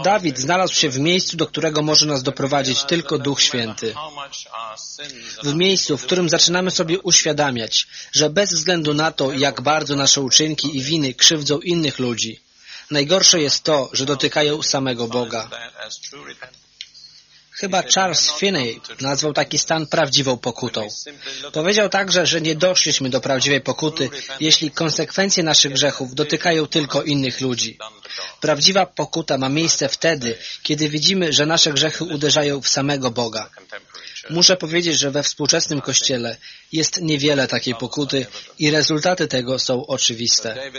Dawid znalazł się w miejscu, do którego może nas doprowadzić tylko Duch Święty. W miejscu, w którym zaczynamy sobie uświadamiać, że bez względu na to, jak bardzo nasze uczynki i winy krzywdzą innych ludzi, najgorsze jest to, że dotykają samego Boga. Chyba Charles Finney nazwał taki stan prawdziwą pokutą. Powiedział także, że nie doszliśmy do prawdziwej pokuty, jeśli konsekwencje naszych grzechów dotykają tylko innych ludzi. Prawdziwa pokuta ma miejsce wtedy, kiedy widzimy, że nasze grzechy uderzają w samego Boga. Muszę powiedzieć, że we współczesnym Kościele jest niewiele takiej pokuty i rezultaty tego są oczywiste.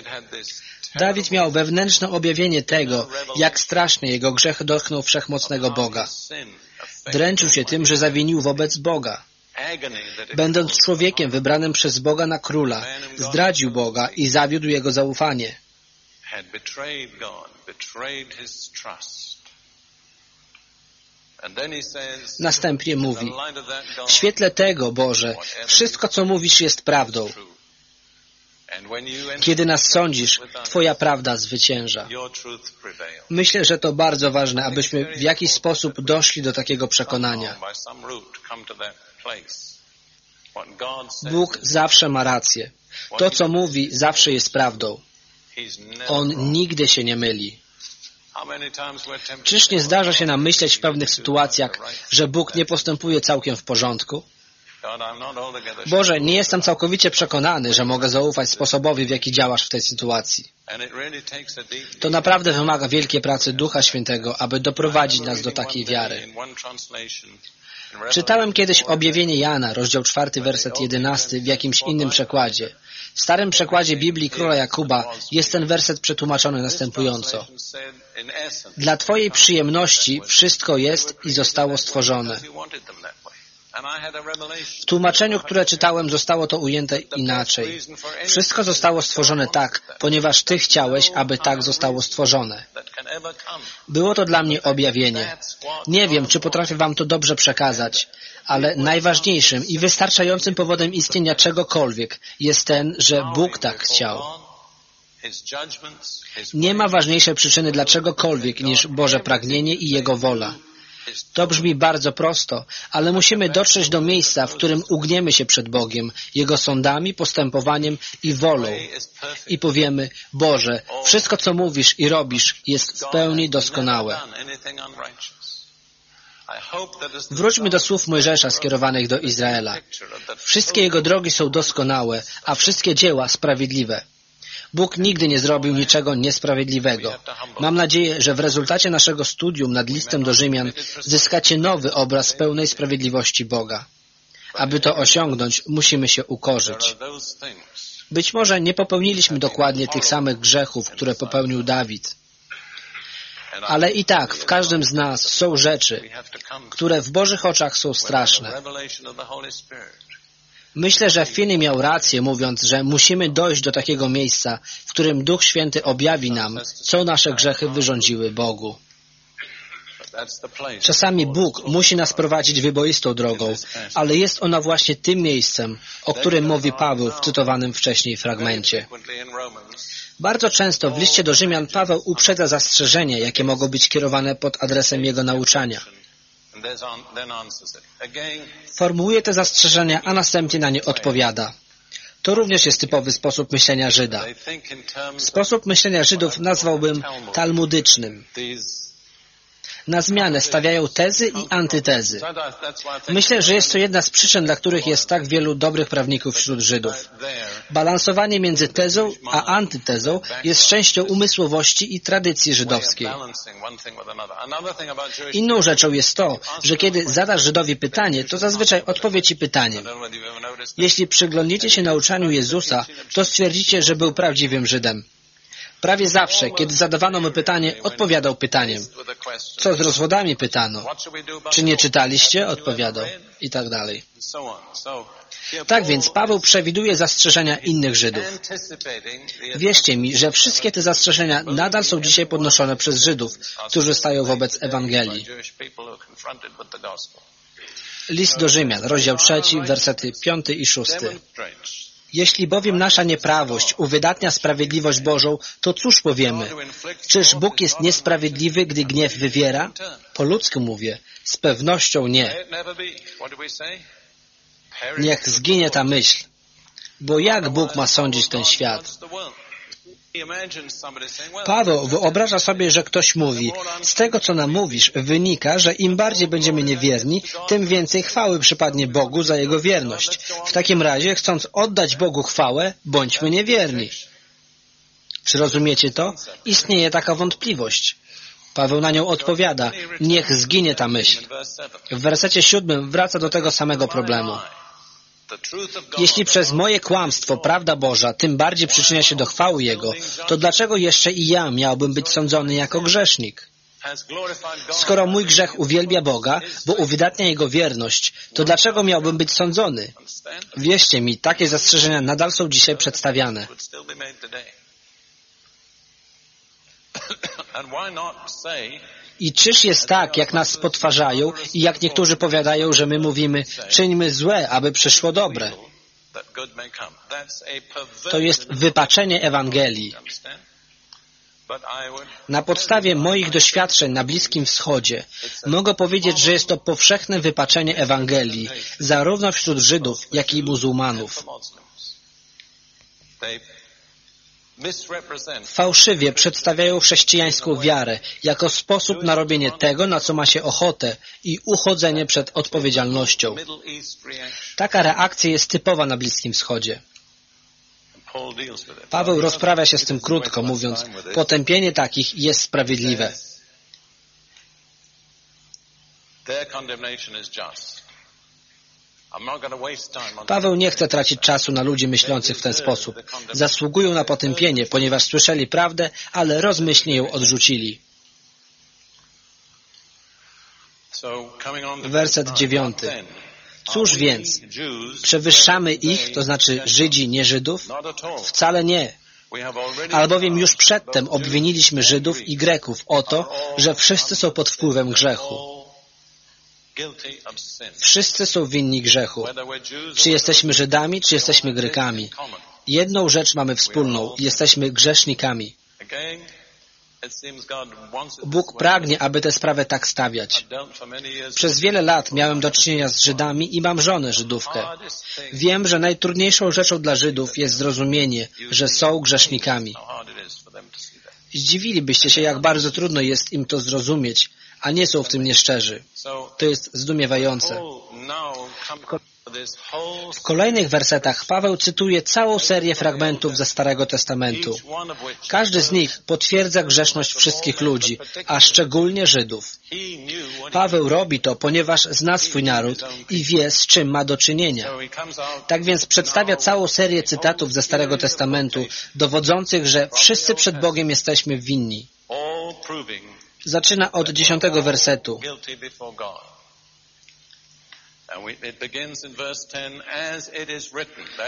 Dawid miał wewnętrzne objawienie tego, jak strasznie jego grzech dotknął wszechmocnego Boga. Dręczył się tym, że zawinił wobec Boga. Będąc człowiekiem wybranym przez Boga na króla, zdradził Boga i zawiódł jego zaufanie. Następnie mówi, w świetle tego, Boże, wszystko, co mówisz, jest prawdą. Kiedy nas sądzisz, Twoja prawda zwycięża. Myślę, że to bardzo ważne, abyśmy w jakiś sposób doszli do takiego przekonania. Bóg zawsze ma rację. To, co mówi, zawsze jest prawdą. On nigdy się nie myli. Czyż nie zdarza się nam myśleć w pewnych sytuacjach, że Bóg nie postępuje całkiem w porządku? Boże, nie jestem całkowicie przekonany, że mogę zaufać sposobowi, w jaki działasz w tej sytuacji. To naprawdę wymaga wielkiej pracy Ducha Świętego, aby doprowadzić nas do takiej wiary. Czytałem kiedyś objawienie Jana, rozdział 4, werset 11 w jakimś innym przekładzie. W starym przekładzie Biblii Króla Jakuba jest ten werset przetłumaczony następująco. Dla Twojej przyjemności wszystko jest i zostało stworzone. W tłumaczeniu, które czytałem, zostało to ujęte inaczej. Wszystko zostało stworzone tak, ponieważ Ty chciałeś, aby tak zostało stworzone. Było to dla mnie objawienie. Nie wiem, czy potrafię Wam to dobrze przekazać, ale najważniejszym i wystarczającym powodem istnienia czegokolwiek jest ten, że Bóg tak chciał. Nie ma ważniejszej przyczyny dla czegokolwiek niż Boże pragnienie i Jego wola. To brzmi bardzo prosto, ale musimy dotrzeć do miejsca, w którym ugniemy się przed Bogiem, Jego sądami, postępowaniem i wolą i powiemy, Boże, wszystko co mówisz i robisz jest w pełni doskonałe. Wróćmy do słów Mojżesza skierowanych do Izraela. Wszystkie jego drogi są doskonałe, a wszystkie dzieła sprawiedliwe. Bóg nigdy nie zrobił niczego niesprawiedliwego. Mam nadzieję, że w rezultacie naszego studium nad listem do Rzymian zyskacie nowy obraz pełnej sprawiedliwości Boga. Aby to osiągnąć, musimy się ukorzyć. Być może nie popełniliśmy dokładnie tych samych grzechów, które popełnił Dawid. Ale i tak w każdym z nas są rzeczy, które w Bożych oczach są straszne. Myślę, że Finney miał rację, mówiąc, że musimy dojść do takiego miejsca, w którym Duch Święty objawi nam, co nasze grzechy wyrządziły Bogu. Czasami Bóg musi nas prowadzić wyboistą drogą, ale jest ona właśnie tym miejscem, o którym mówi Paweł w cytowanym wcześniej fragmencie. Bardzo często w liście do Rzymian Paweł uprzedza zastrzeżenia, jakie mogą być kierowane pod adresem jego nauczania. Formułuje te zastrzeżenia, a następnie na nie odpowiada. To również jest typowy sposób myślenia Żyda. Sposób myślenia Żydów nazwałbym talmudycznym. Na zmianę stawiają tezy i antytezy. Myślę, że jest to jedna z przyczyn, dla których jest tak wielu dobrych prawników wśród Żydów. Balansowanie między tezą a antytezą jest częścią umysłowości i tradycji żydowskiej. Inną rzeczą jest to, że kiedy zadasz Żydowi pytanie, to zazwyczaj odpowie ci pytaniem. Jeśli przyglądniecie się nauczaniu Jezusa, to stwierdzicie, że był prawdziwym Żydem. Prawie zawsze, kiedy zadawano mu pytanie, odpowiadał pytaniem. Co z rozwodami pytano? Czy nie czytaliście? Odpowiadał. I tak dalej. Tak więc Paweł przewiduje zastrzeżenia innych Żydów. Wierzcie mi, że wszystkie te zastrzeżenia nadal są dzisiaj podnoszone przez Żydów, którzy stają wobec Ewangelii. List do Rzymian, rozdział trzeci, wersety piąty i szósty. Jeśli bowiem nasza nieprawość uwydatnia sprawiedliwość Bożą, to cóż powiemy? Czyż Bóg jest niesprawiedliwy, gdy gniew wywiera? Po ludzku mówię, z pewnością nie. Niech zginie ta myśl. Bo jak Bóg ma sądzić ten świat? Paweł wyobraża sobie, że ktoś mówi, z tego co nam mówisz wynika, że im bardziej będziemy niewierni, tym więcej chwały przypadnie Bogu za Jego wierność. W takim razie, chcąc oddać Bogu chwałę, bądźmy niewierni. Czy rozumiecie to? Istnieje taka wątpliwość. Paweł na nią odpowiada, niech zginie ta myśl. W wersecie siódmym wraca do tego samego problemu. Jeśli przez moje kłamstwo prawda Boża tym bardziej przyczynia się do chwały Jego, to dlaczego jeszcze i ja miałbym być sądzony jako grzesznik? Skoro mój grzech uwielbia Boga, bo uwydatnia Jego wierność, to dlaczego miałbym być sądzony? Wierzcie mi, takie zastrzeżenia nadal są dzisiaj przedstawiane. <coughs> I czyż jest tak, jak nas potwarzają i jak niektórzy powiadają, że my mówimy, czyńmy złe, aby przyszło dobre. To jest wypaczenie Ewangelii. Na podstawie moich doświadczeń na Bliskim Wschodzie mogę powiedzieć, że jest to powszechne wypaczenie Ewangelii, zarówno wśród Żydów, jak i muzułmanów. Fałszywie przedstawiają chrześcijańską wiarę jako sposób na robienie tego, na co ma się ochotę i uchodzenie przed odpowiedzialnością. Taka reakcja jest typowa na Bliskim Wschodzie. Paweł rozprawia się z tym krótko, mówiąc, potępienie takich jest sprawiedliwe. Paweł nie chce tracić czasu na ludzi myślących w ten sposób. Zasługują na potępienie, ponieważ słyszeli prawdę, ale rozmyślnie ją odrzucili. Werset dziewiąty. Cóż więc? Przewyższamy ich, to znaczy Żydzi, nie Żydów? Wcale nie. Albowiem już przedtem obwiniliśmy Żydów i Greków o to, że wszyscy są pod wpływem grzechu. Wszyscy są winni grzechu. Czy jesteśmy Żydami, czy jesteśmy Grykami. Jedną rzecz mamy wspólną. Jesteśmy grzesznikami. Bóg pragnie, aby tę sprawę tak stawiać. Przez wiele lat miałem do czynienia z Żydami i mam żonę Żydówkę. Wiem, że najtrudniejszą rzeczą dla Żydów jest zrozumienie, że są grzesznikami. Zdziwilibyście się, jak bardzo trudno jest im to zrozumieć, a nie są w tym nieszczerzy. To jest zdumiewające. W kolejnych wersetach Paweł cytuje całą serię fragmentów ze Starego Testamentu. Każdy z nich potwierdza grzeszność wszystkich ludzi, a szczególnie Żydów. Paweł robi to, ponieważ zna swój naród i wie, z czym ma do czynienia. Tak więc przedstawia całą serię cytatów ze Starego Testamentu, dowodzących, że wszyscy przed Bogiem jesteśmy winni. Zaczyna od dziesiątego wersetu.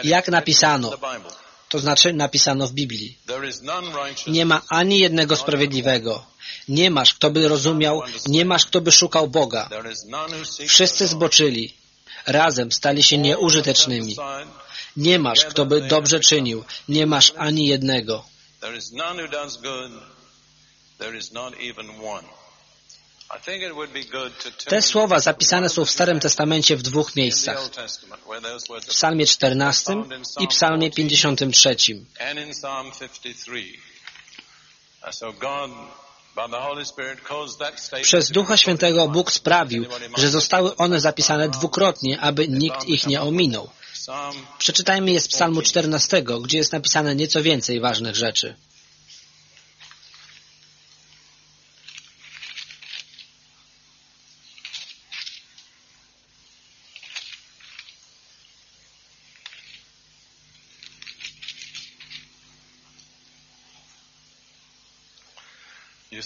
Jak napisano, to znaczy napisano w Biblii. Nie ma ani jednego sprawiedliwego. Nie masz, kto by rozumiał, nie masz, kto by szukał Boga. Wszyscy zboczyli. Razem stali się nieużytecznymi. Nie masz, kto by dobrze czynił. Nie masz ani jednego. Te słowa zapisane są w Starym Testamencie w dwóch miejscach. W psalmie 14 i psalmie 53. Przez Ducha Świętego Bóg sprawił, że zostały one zapisane dwukrotnie, aby nikt ich nie ominął. Przeczytajmy je z psalmu 14, gdzie jest napisane nieco więcej ważnych rzeczy.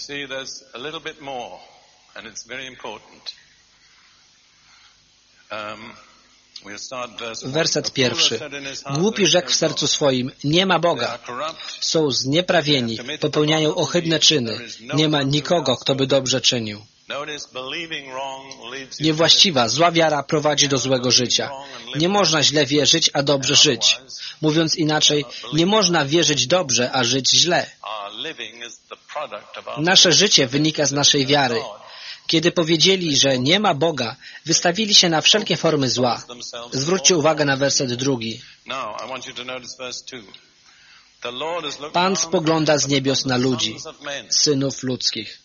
See, there's a little bit more, and it's very important. Um, Werset pierwszy. Głupi rzekł w sercu swoim, nie ma Boga. Są znieprawieni, popełniają ohydne czyny. Nie ma nikogo, kto by dobrze czynił. Niewłaściwa, zła wiara prowadzi do złego życia. Nie można źle wierzyć, a dobrze żyć. Mówiąc inaczej, nie można wierzyć dobrze, a żyć źle. Nasze życie wynika z naszej wiary. Kiedy powiedzieli, że nie ma Boga, wystawili się na wszelkie formy zła. Zwróćcie uwagę na werset drugi. Pan spogląda z niebios na ludzi, synów ludzkich.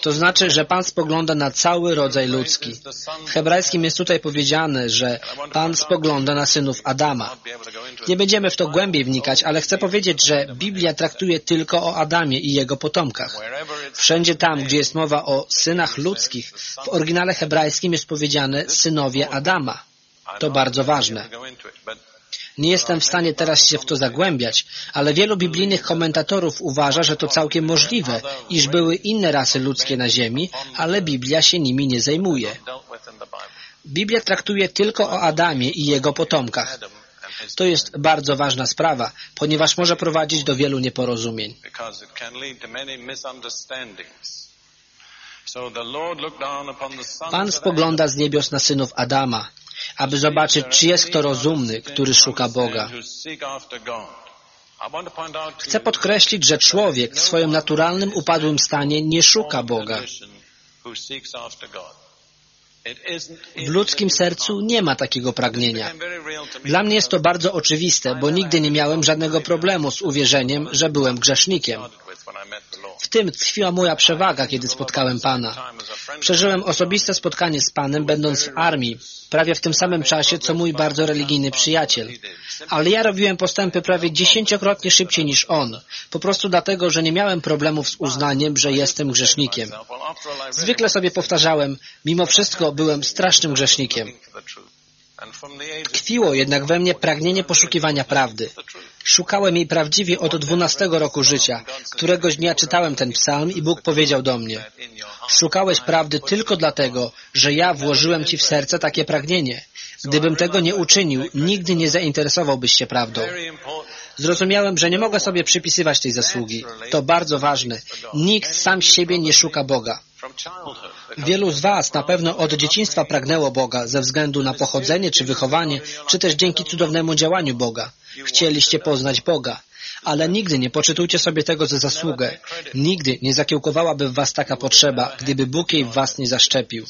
To znaczy, że Pan spogląda na cały rodzaj ludzki. W hebrajskim jest tutaj powiedziane, że Pan spogląda na synów Adama. Nie będziemy w to głębiej wnikać, ale chcę powiedzieć, że Biblia traktuje tylko o Adamie i jego potomkach. Wszędzie tam, gdzie jest mowa o synach ludzkich, w oryginale hebrajskim jest powiedziane synowie Adama. To bardzo ważne. Nie jestem w stanie teraz się w to zagłębiać, ale wielu biblijnych komentatorów uważa, że to całkiem możliwe, iż były inne rasy ludzkie na ziemi, ale Biblia się nimi nie zajmuje. Biblia traktuje tylko o Adamie i jego potomkach. To jest bardzo ważna sprawa, ponieważ może prowadzić do wielu nieporozumień. Pan spogląda z niebios na synów Adama, aby zobaczyć, czy jest kto rozumny, który szuka Boga. Chcę podkreślić, że człowiek w swoim naturalnym, upadłym stanie nie szuka Boga. W ludzkim sercu nie ma takiego pragnienia. Dla mnie jest to bardzo oczywiste, bo nigdy nie miałem żadnego problemu z uwierzeniem, że byłem grzesznikiem. W tym tkwiła moja przewaga, kiedy spotkałem Pana. Przeżyłem osobiste spotkanie z Panem, będąc w armii, prawie w tym samym czasie, co mój bardzo religijny przyjaciel. Ale ja robiłem postępy prawie dziesięciokrotnie szybciej niż on, po prostu dlatego, że nie miałem problemów z uznaniem, że jestem grzesznikiem. Zwykle sobie powtarzałem, mimo wszystko byłem strasznym grzesznikiem. Tkwiło jednak we mnie pragnienie poszukiwania prawdy. Szukałem jej prawdziwie od dwunastego roku życia. Któregoś dnia czytałem ten psalm i Bóg powiedział do mnie Szukałeś prawdy tylko dlatego, że ja włożyłem Ci w serce takie pragnienie. Gdybym tego nie uczynił, nigdy nie zainteresowałbyś się prawdą. Zrozumiałem, że nie mogę sobie przypisywać tej zasługi. To bardzo ważne. Nikt sam siebie nie szuka Boga. Wielu z Was na pewno od dzieciństwa pragnęło Boga ze względu na pochodzenie czy wychowanie, czy też dzięki cudownemu działaniu Boga. Chcieliście poznać Boga. Ale nigdy nie poczytujcie sobie tego za zasługę. Nigdy nie zakiełkowałaby w Was taka potrzeba, gdyby Bóg jej w Was nie zaszczepił.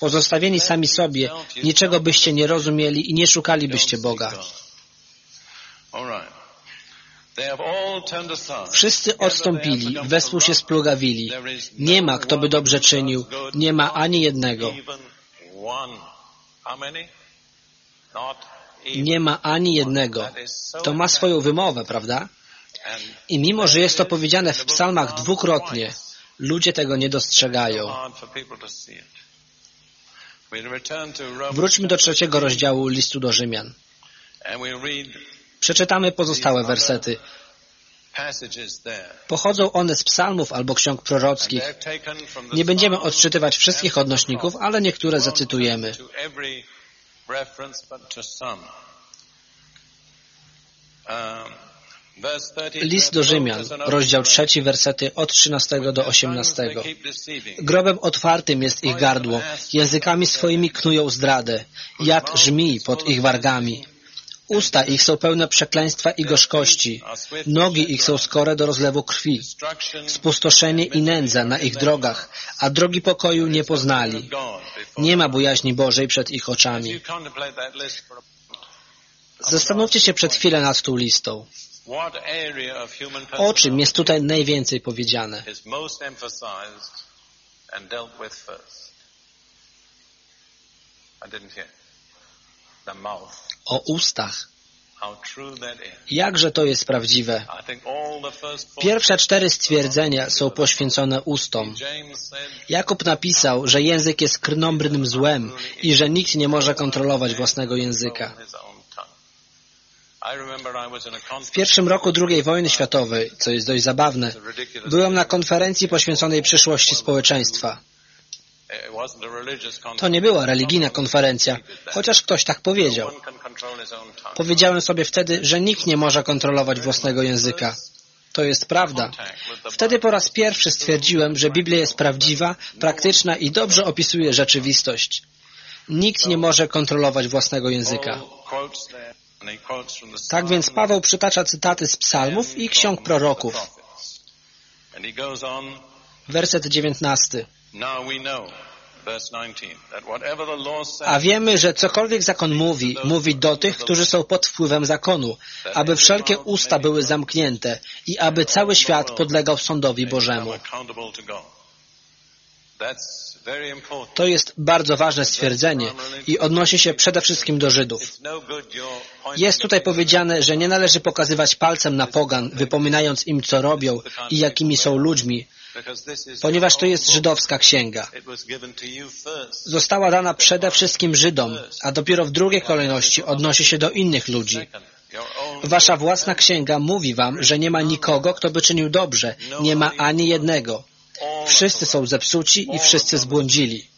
Pozostawieni sami sobie, niczego byście nie rozumieli i nie szukalibyście Boga. Wszyscy odstąpili, wespół się splugawili. Nie ma, kto by dobrze czynił. Nie ma ani jednego. Nie ma ani jednego. To ma swoją wymowę, prawda? I mimo, że jest to powiedziane w psalmach dwukrotnie, ludzie tego nie dostrzegają. Wróćmy do trzeciego rozdziału listu do Rzymian. Przeczytamy pozostałe wersety. Pochodzą one z psalmów albo ksiąg prorockich. Nie będziemy odczytywać wszystkich odnośników, ale niektóre zacytujemy. List do Rzymian, rozdział trzeci, wersety od 13 do 18. Grobem otwartym jest ich gardło, językami swoimi knują zdradę, jad żmij pod ich wargami. Usta ich są pełne przekleństwa i gorzkości, nogi ich są skore do rozlewu krwi, spustoszenie i nędza na ich drogach, a drogi pokoju nie poznali. Nie ma bojaźni Bożej przed ich oczami. Zastanówcie się przed chwilę nad tą listą. O czym jest tutaj najwięcej powiedziane? O ustach. Jakże to jest prawdziwe. Pierwsze cztery stwierdzenia są poświęcone ustom. Jakub napisał, że język jest krnąbrnym złem i że nikt nie może kontrolować własnego języka. W pierwszym roku II wojny światowej, co jest dość zabawne, byłem na konferencji poświęconej przyszłości społeczeństwa. To nie była religijna konferencja, chociaż ktoś tak powiedział. Powiedziałem sobie wtedy, że nikt nie może kontrolować własnego języka. To jest prawda. Wtedy po raz pierwszy stwierdziłem, że Biblia jest prawdziwa, praktyczna i dobrze opisuje rzeczywistość. Nikt nie może kontrolować własnego języka. Tak więc Paweł przytacza cytaty z psalmów i ksiąg proroków. Werset 19. A wiemy, że cokolwiek zakon mówi, mówi do tych, którzy są pod wpływem zakonu, aby wszelkie usta były zamknięte i aby cały świat podlegał sądowi Bożemu. To jest bardzo ważne stwierdzenie i odnosi się przede wszystkim do Żydów. Jest tutaj powiedziane, że nie należy pokazywać palcem na pogan, wypominając im, co robią i jakimi są ludźmi, ponieważ to jest żydowska księga. Została dana przede wszystkim Żydom, a dopiero w drugiej kolejności odnosi się do innych ludzi. Wasza własna księga mówi wam, że nie ma nikogo, kto by czynił dobrze. Nie ma ani jednego. Wszyscy są zepsuci i wszyscy zbłądzili.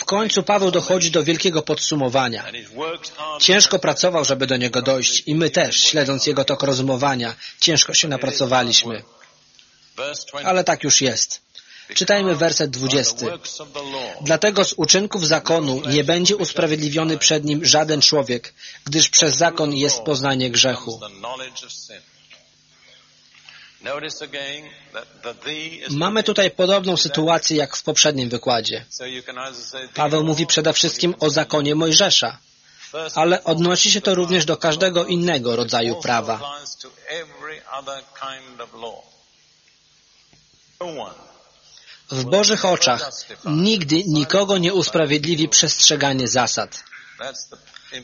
W końcu Paweł dochodzi do wielkiego podsumowania. Ciężko pracował, żeby do niego dojść i my też, śledząc jego tok rozumowania, ciężko się napracowaliśmy. Ale tak już jest. Czytajmy werset 20. Dlatego z uczynków zakonu nie będzie usprawiedliwiony przed nim żaden człowiek, gdyż przez zakon jest poznanie grzechu. Mamy tutaj podobną sytuację jak w poprzednim wykładzie. Paweł mówi przede wszystkim o zakonie Mojżesza, ale odnosi się to również do każdego innego rodzaju prawa. W Bożych oczach nigdy nikogo nie usprawiedliwi przestrzeganie zasad.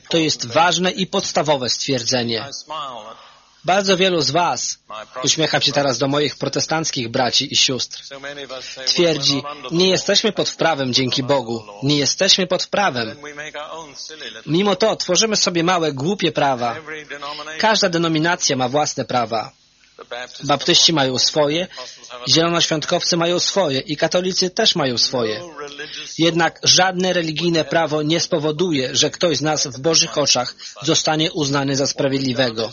To jest ważne i podstawowe stwierdzenie. Bardzo wielu z Was, uśmiecham się teraz do moich protestanckich braci i sióstr, twierdzi, nie jesteśmy pod wprawem dzięki Bogu, nie jesteśmy pod wprawem. Mimo to tworzymy sobie małe, głupie prawa. Każda denominacja ma własne prawa. Baptyści mają swoje, zielonoświątkowcy mają swoje i katolicy też mają swoje. Jednak żadne religijne prawo nie spowoduje, że ktoś z nas w Bożych oczach zostanie uznany za sprawiedliwego.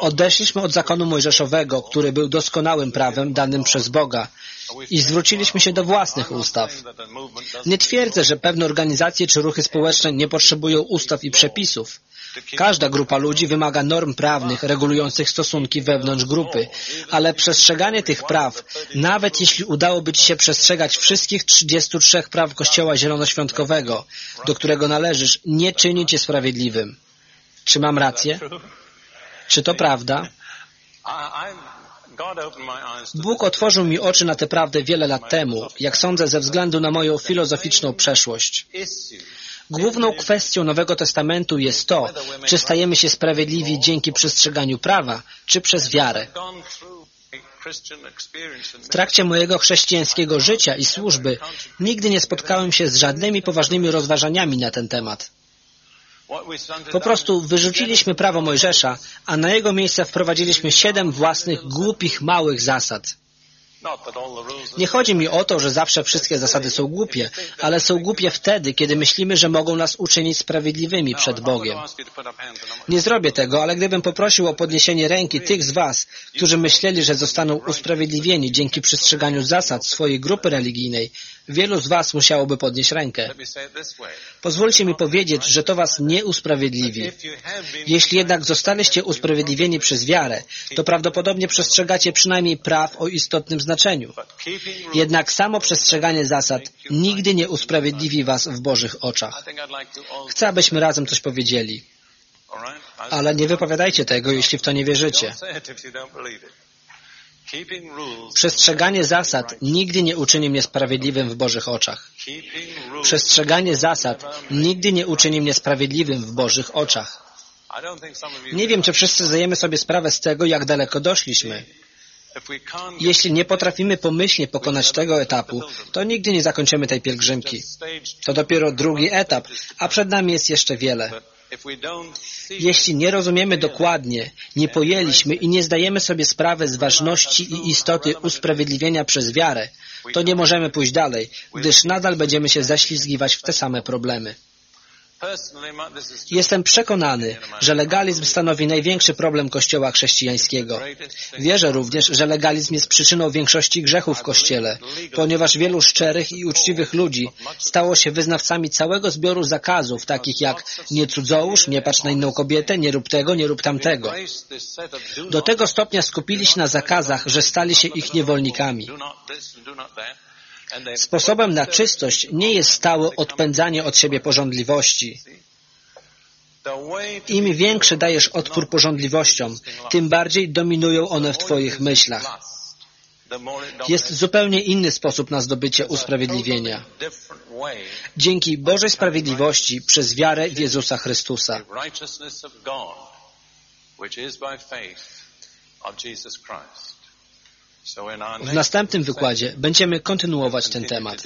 Odeszliśmy od zakonu mojżeszowego, który był doskonałym prawem danym przez Boga i zwróciliśmy się do własnych ustaw. Nie twierdzę, że pewne organizacje czy ruchy społeczne nie potrzebują ustaw i przepisów. Każda grupa ludzi wymaga norm prawnych regulujących stosunki wewnątrz grupy, ale przestrzeganie tych praw, nawet jeśli udałoby Ci się przestrzegać wszystkich 33 praw Kościoła Zielonoświątkowego, do którego należysz, nie czyni Cię sprawiedliwym. Czy mam rację? Czy to prawda? Bóg otworzył mi oczy na tę prawdę wiele lat temu, jak sądzę, ze względu na moją filozoficzną przeszłość. Główną kwestią Nowego Testamentu jest to, czy stajemy się sprawiedliwi dzięki przestrzeganiu prawa, czy przez wiarę. W trakcie mojego chrześcijańskiego życia i służby nigdy nie spotkałem się z żadnymi poważnymi rozważaniami na ten temat. Po prostu wyrzuciliśmy prawo Mojżesza, a na jego miejsce wprowadziliśmy siedem własnych, głupich, małych zasad. Nie chodzi mi o to, że zawsze wszystkie zasady są głupie, ale są głupie wtedy, kiedy myślimy, że mogą nas uczynić sprawiedliwymi przed Bogiem. Nie zrobię tego, ale gdybym poprosił o podniesienie ręki tych z Was, którzy myśleli, że zostaną usprawiedliwieni dzięki przestrzeganiu zasad swojej grupy religijnej, wielu z Was musiałoby podnieść rękę. Pozwólcie mi powiedzieć, że to Was nie usprawiedliwi. Jeśli jednak zostaliście usprawiedliwieni przez wiarę, to prawdopodobnie przestrzegacie przynajmniej praw o istotnym znaczeniu. Jednak samo przestrzeganie zasad nigdy nie usprawiedliwi Was w Bożych oczach. Chcę, abyśmy razem coś powiedzieli. Ale nie wypowiadajcie tego, jeśli w to nie wierzycie. Przestrzeganie zasad nigdy nie uczyni mnie sprawiedliwym w Bożych oczach. Przestrzeganie zasad nigdy nie uczyni mnie sprawiedliwym w Bożych oczach. Nie wiem, czy wszyscy zdajemy sobie sprawę z tego, jak daleko doszliśmy. Jeśli nie potrafimy pomyślnie pokonać tego etapu, to nigdy nie zakończymy tej pielgrzymki. To dopiero drugi etap, a przed nami jest jeszcze wiele. Jeśli nie rozumiemy dokładnie, nie pojęliśmy i nie zdajemy sobie sprawy z ważności i istoty usprawiedliwienia przez wiarę, to nie możemy pójść dalej, gdyż nadal będziemy się zaślizgiwać w te same problemy. Jestem przekonany, że legalizm stanowi największy problem Kościoła chrześcijańskiego. Wierzę również, że legalizm jest przyczyną większości grzechów w Kościele, ponieważ wielu szczerych i uczciwych ludzi stało się wyznawcami całego zbioru zakazów, takich jak nie cudzołóż, nie patrz na inną kobietę, nie rób tego, nie rób tamtego. Do tego stopnia skupili się na zakazach, że stali się ich niewolnikami. Sposobem na czystość nie jest stałe odpędzanie od siebie porządliwości. Im większy dajesz odpór porządliwościom, tym bardziej dominują one w Twoich myślach. Jest zupełnie inny sposób na zdobycie usprawiedliwienia. Dzięki Bożej sprawiedliwości przez wiarę w Jezusa Chrystusa. W następnym wykładzie będziemy kontynuować ten temat.